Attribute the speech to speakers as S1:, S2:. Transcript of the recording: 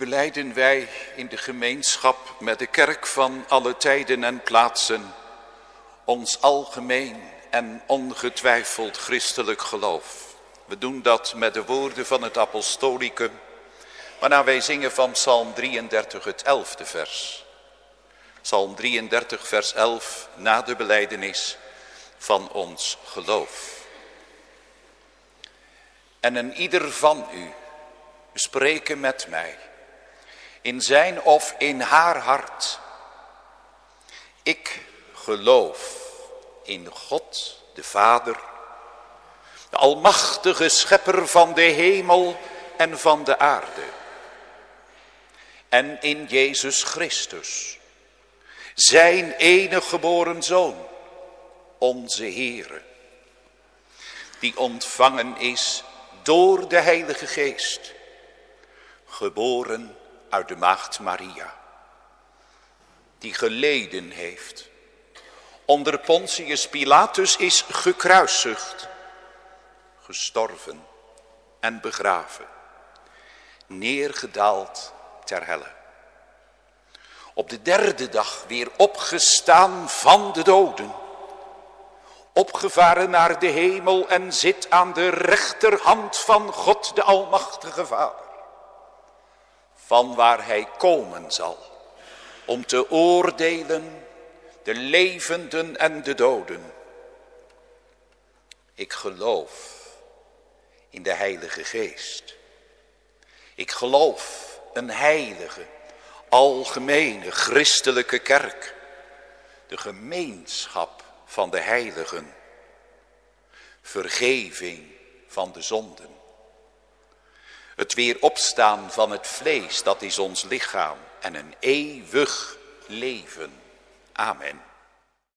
S1: beleiden wij in de gemeenschap met de kerk van alle tijden en plaatsen ons algemeen en ongetwijfeld christelijk geloof. We doen dat met de woorden van het apostolicum, waarna wij zingen van Psalm 33 het elfde vers. Psalm 33 vers 11 na de beleidenis van ons geloof. En een ieder van u spreken met mij in zijn of in haar hart. Ik geloof in God de Vader, de almachtige schepper van de hemel en van de aarde. En in Jezus Christus, zijn enige geboren Zoon, onze Heere, die ontvangen is door de Heilige Geest, geboren uit de maagd Maria, die geleden heeft, onder Pontius Pilatus is gekruisigd, gestorven en begraven, neergedaald ter helle. Op de derde dag weer opgestaan van de doden, opgevaren naar de hemel en zit aan de rechterhand van God de Almachtige Vader van waar hij komen zal, om te oordelen de levenden en de doden. Ik geloof in de Heilige Geest. Ik geloof een heilige, algemene, christelijke kerk, de gemeenschap van de heiligen, vergeving van de zonden het weer opstaan van het vlees, dat is ons lichaam. En een eeuwig leven. Amen.